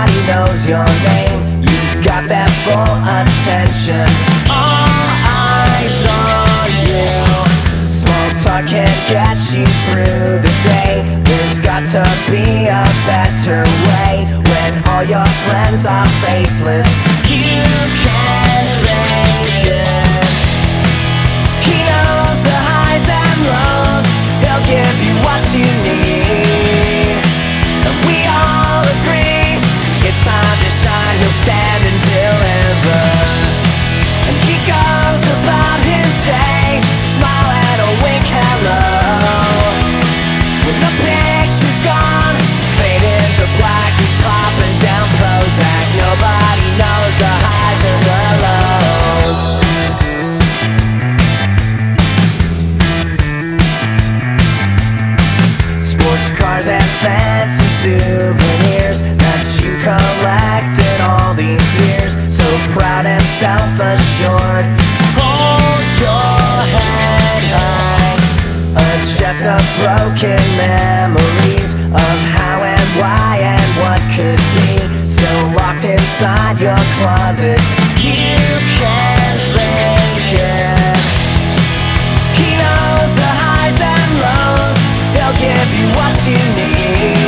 Everybody knows your name. You've got that full attention. All eyes on you. Small talk can't get you through the day. There's got to be a better way When all your friends are faceless. You can to. He'll stand and deliver. And he goes about his day, smile and a wink hello. When the picture's gone, into black, he's popping down Prozac. Nobody knows the highs and the lows. Sports cars and fancy souvenirs proud and self-assured. Hold your head high. A chest of broken memories of how and why and what could be. Still locked inside your closet. You can fake it. He knows the highs and lows. He'll give you what you need.